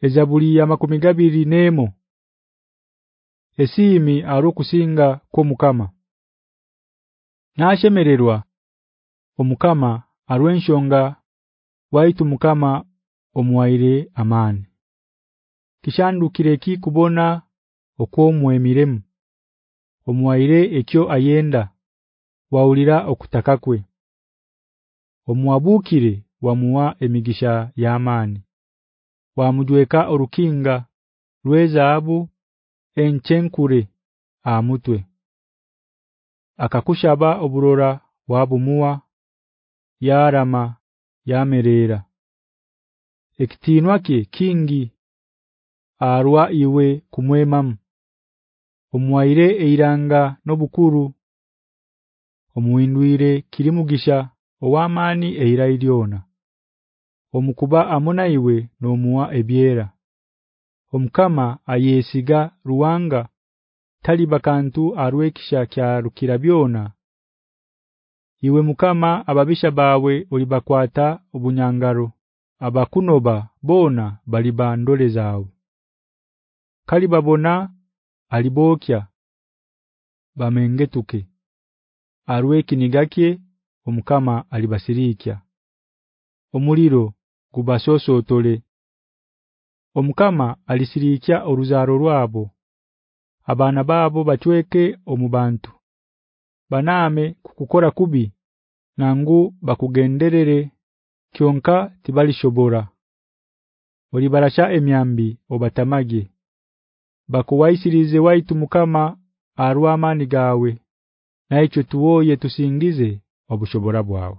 ezabuli ya makumi gabiri nemo Esimi aro kusinga ko mukama. Nashemererwa omukama arwenshonga waitu mukama omwaire amani. Kishandukire ki kubona okwomwemiremu? Omwaire ekyo ayenda waulira okutakakwe. Omwabukire wamuwa emigisha yamani wamujweka orukinga rwezaabu enchenkure amutwe. Akakushaba oburora wabumuwa yarama yamerera. Ekitinwake kingi arwa iwe kumwemam omwaire eiranga nobukuru omuindwire kirimugisha owamani eiraidiona omukuba amuna iwe nomuwa ebyera. Omukama ayesiga ruwanga tali bakantu arwekisha kya rukirabyona iwe mukama ababisha bawe olibakwata obunyangaro abakunoba bona balibandole zawe kali babona alibokya bamengetuke. Arweki nigakye omukama alibasirikya omuliro kubasosotole omukama alisirikya oruzaro rwabo abana babo bachweke omubantu baname kukukora kubi nangu bakugenderere kyonka tibalishobora olibarasha emyambi obatamage bakuwaisirize waitu mukama arwa amani gawe naicho tuwoye tusingize obushobora bwawe